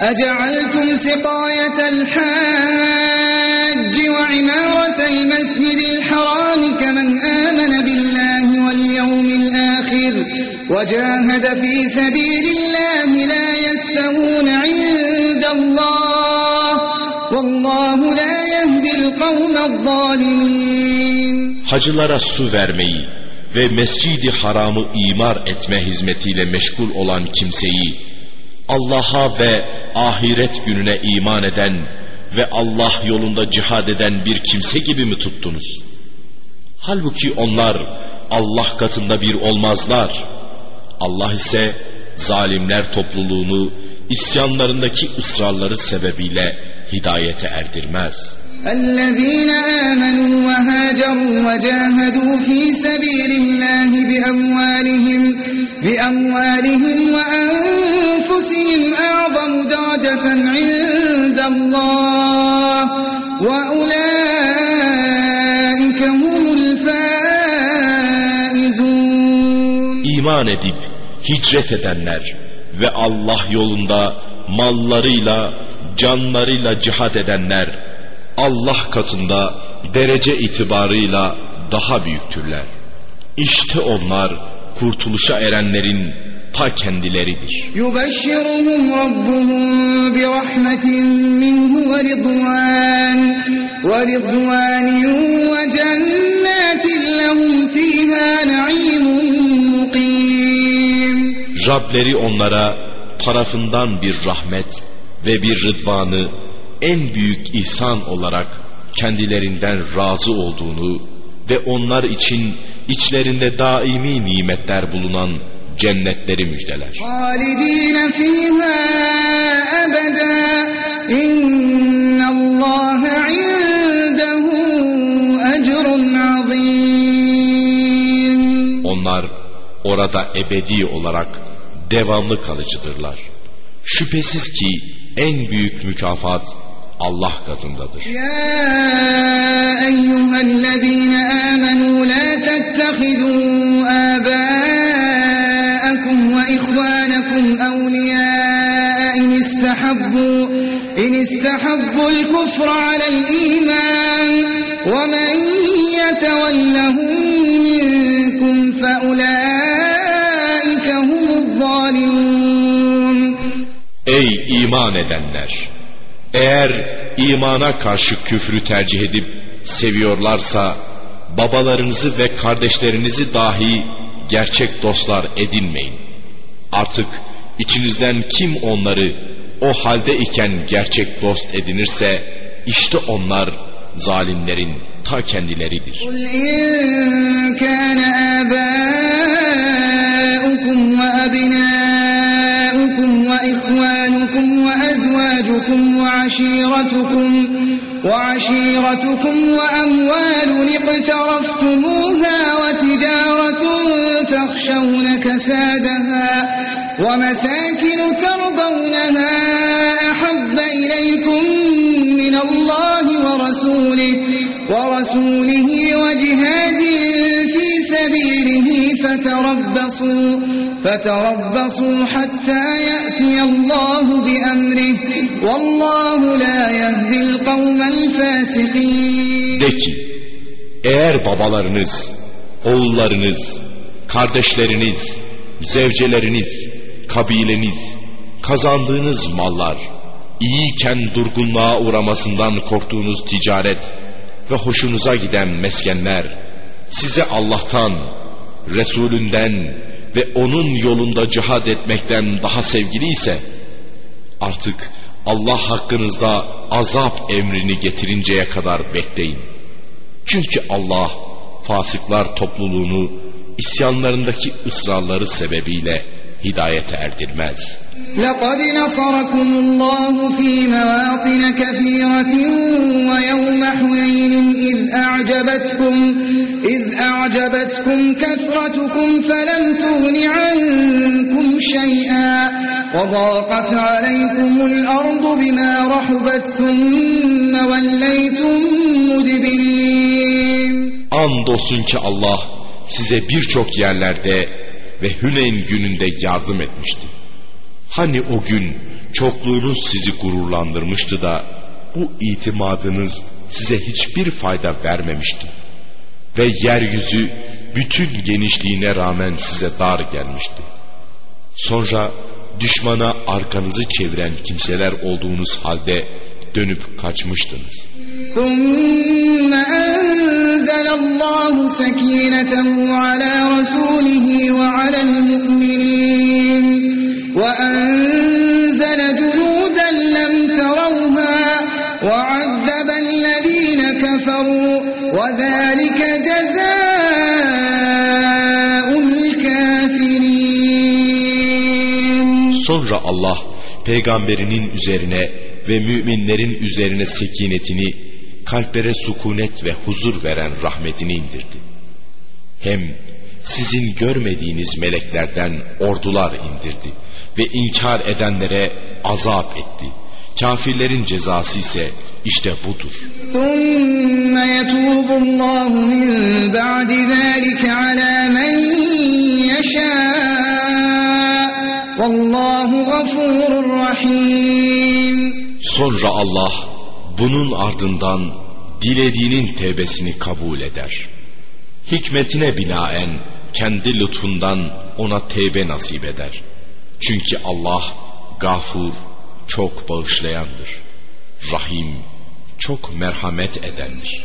أجعلتم سقاية الحاج وعمارة المسجد الحرام كمن آمن بالله واليوم الآخر وجاهد في سبيل الله لا يستوون عند الله والله لا يهدي القوم الظالمين Hacılara su vermeyi ve mescidi haramı imar etme hizmetiyle meşgul olan kimseyi Allah'a ve ahiret gününe iman eden ve Allah yolunda cihad eden bir kimse gibi mi tuttunuz? Halbuki onlar Allah katında bir olmazlar. Allah ise zalimler topluluğunu isyanlarındaki ısrarları sebebiyle hidayete erdirmez.'' الذين آمنوا وهاجروا وجاهدوا في سبيل الله بأموالهم بأموالهم وأنفسهم أعظم درجة عند الله وأولئك هم الفائزون İman edip hicret edenler ve Allah yolunda mallarıyla, canlarıyla cihad edenler Allah katında derece itibarıyla daha büyüktürler. İşte onlar kurtuluşa erenlerin ta kendileridir. Yubeşşiruhum Rabbuhum bi rahmetin minhu ve ridvan ve ridvanin ve cennetin lehum fîhâ na'imun muqim. Rableri onlara tarafından bir rahmet ve bir rıdvanı en büyük ihsan olarak kendilerinden razı olduğunu ve onlar için içlerinde daimi nimetler bulunan cennetleri müjdeler. Onlar orada ebedi olarak devamlı kalıcıdırlar. Şüphesiz ki en büyük mükafat Allah katındadır. Ya eyyühellezine amenu la tettehidû âbâ آباءكم وإخوانكم أولياء إن استحبوا إن استحبوا الكفر على الإيمان ومن يتولهم منكم فأولئك هم الظالمون Ey iman edenler! Eğer imana karşı küfrü tercih edip seviyorlarsa babalarınızı ve kardeşlerinizi dahi gerçek dostlar edinmeyin. Artık içinizden kim onları o halde iken gerçek dost edinirse işte onlar zalimlerin ta kendileridir. Kul in kana وعشيرتكم وأموال اقترفتموها وتجارة تخشون كسادها ومساكن ترضونها أحب إليكم من الله ورسوله ورسوله وجهاد في سبيله فتربصوا فتربصوا حتى يأتي الله بأمره والله لا يهدي القوم الفاسقين De ki, eğer babalarınız, oğullarınız, kardeşleriniz, zevceleriniz, kabileniz, kazandığınız mallar, iyiyken durgunluğa uğramasından korktuğunuz ticaret ve hoşunuza giden meskenler, size Allah'tan, Resulünden ve onun yolunda cihad etmekten daha sevgili ise, artık Allah hakkınızda azap emrini getirinceye kadar bekleyin. Çünkü Allah fasıklar topluluğunu isyanlarındaki ısrarları sebebiyle hidayete erdirmez. لقد نصركم الله في مواطن كثيرة ويوم حنين إذ أعجبتكم إذ أعجبتكم كثرتكم فلم تغن عنكم شيئا وضاقت عليكم الأرض بما رحبت ثم وليتم مدبرين Andolsun ki Allah size birçok yerlerde ve Hüneyn gününde yardım etmişti. Hani o gün çokluğunuz sizi gururlandırmıştı da bu itimadınız size hiçbir fayda vermemişti. Ve yeryüzü bütün genişliğine rağmen size dar gelmişti. Sonra düşmana arkanızı çeviren kimseler olduğunuz halde dönüp kaçmıştınız. ثم أنزل الله سكينته على رسوله وعلى المؤمنين وأنزل Sonra Allah peygamberinin üzerine ve müminlerin üzerine sekinetini, kalplere sukunet ve huzur veren rahmetini indirdi. Hem sizin görmediğiniz meleklerden ordular indirdi ve inkar edenlere azap etti. Kafirlerin cezası ise işte budur. ثم يتوب الله من بعد ذلك على من يشاء Vallahu gafurur rahim. Sonra Allah bunun ardından dilediğinin tevbesini kabul eder. Hikmetine binaen kendi lütfundan ona tevbe nasip eder. Çünkü Allah gafur, çok bağışlayandır. Rahim, çok merhamet edendir.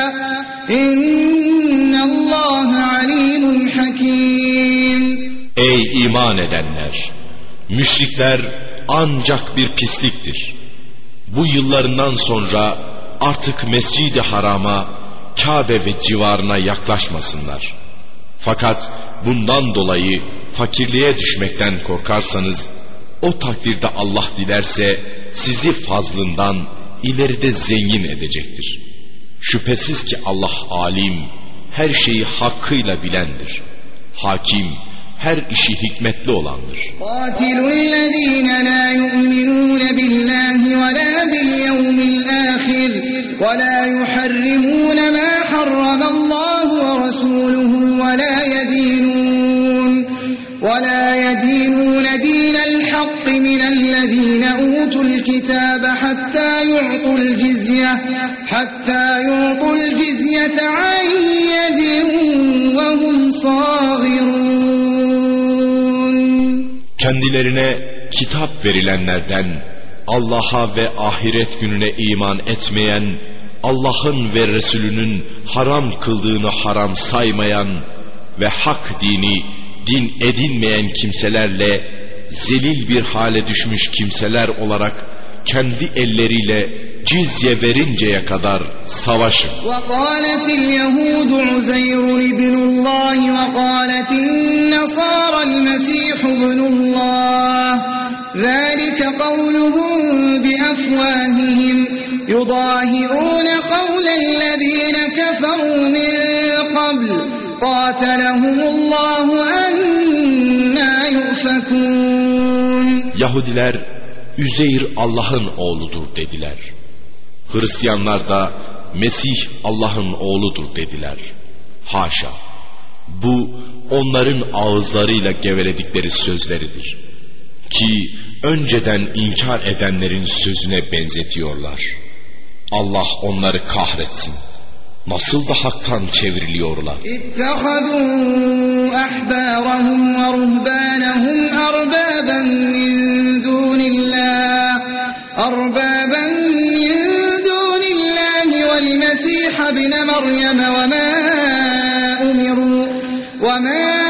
Ey iman edenler! Müşrikler ancak bir pisliktir. Bu yıllarından sonra artık Mescid-i Haram'a, Kabe ve civarına yaklaşmasınlar. Fakat bundan dolayı fakirliğe düşmekten korkarsanız, o takdirde Allah dilerse sizi fazlından ileride zengin edecektir. Şüphesiz ki Allah alim, her şeyi hakkıyla bilendir. Hakim, her işi hikmetli olandır. ولا يحرمون ما حرم الله ورسوله ولا يدينون ولا يدينون دين الحق من الذين أوتوا الكتاب حتى يعطوا الجزية حتى يعطوا الجزية عن يد وهم صاغرون Kendilerine kitap verilenlerden Allah'a ve ahiret gününe iman etmeyen, Allah'ın ve Resulünün haram kıldığını haram saymayan ve hak dini din edinmeyen kimselerle zelil bir hale düşmüş kimseler olarak kendi elleriyle cizye verinceye kadar savaşın. وقالت اليهود عزير ابن الله وقالت النصارى المسيح ابن الله ذلك قولهم بأفواههم يضاهئون قول الذين كفروا من قبل قاتلهم الله أنا يؤفكون Yahudiler Üzeyr Allah'ın oğludur dediler. Hristiyanlar da Mesih Allah'ın oğludur dediler. Haşa. Bu onların ağızlarıyla geveledikleri sözleridir. Ki önceden inkar edenlerin sözüne benzetiyorlar. Allah onları kahretsin nasıl da haktan çevriliyorlar. İttehazû ahbârahum ve ruhbânehum erbâben min dûnillâh erbâben min dûnillâhi vel mesîh ibne meryem ve mâ umiru ve mâ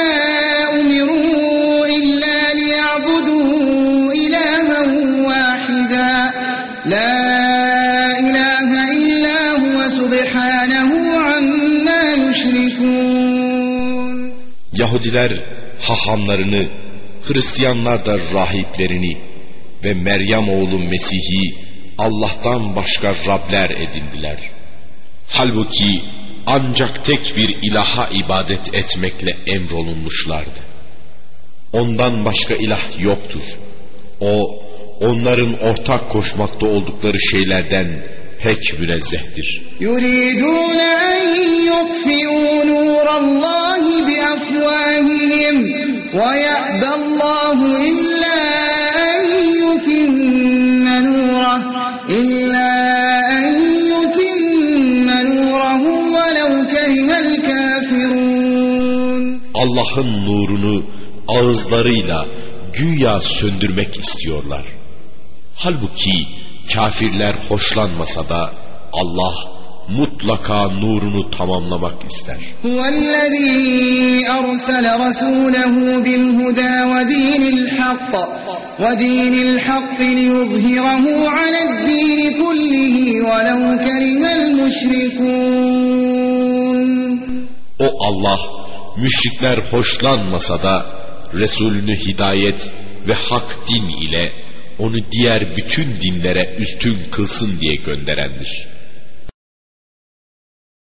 Yahudiler hahamlarını, Hristiyanlar da rahiplerini ve Meryem oğlu Mesih'i Allah'tan başka Rabler edindiler. Halbuki ancak tek bir ilaha ibadet etmekle emrolunmuşlardı. Ondan başka ilah yoktur. O, onların ortak koşmakta oldukları şeylerden pek münezzehtir. يُرِيدُونَ أَنْ يُطْفِئُوا نُورَ اللّٰهِ بِأَفْوَاهِهِمْ وَيَأْبَى اللّٰهُ إِلَّا أَنْ يُتِمَّ نُورَهُ إِلَّا أَنْ يُتِمَّ نُورَهُ وَلَوْ كَرِهَ الْكَافِرُونَ Allah'ın nurunu ağızlarıyla güya söndürmek istiyorlar. Halbuki Kafirler hoşlanmasa da Allah mutlaka nurunu tamamlamak ister. O Allah müşrikler hoşlanmasa da Resulünü hidayet ve hak din ile onu diğer bütün dinlere üstün kılsın diye gönderendir.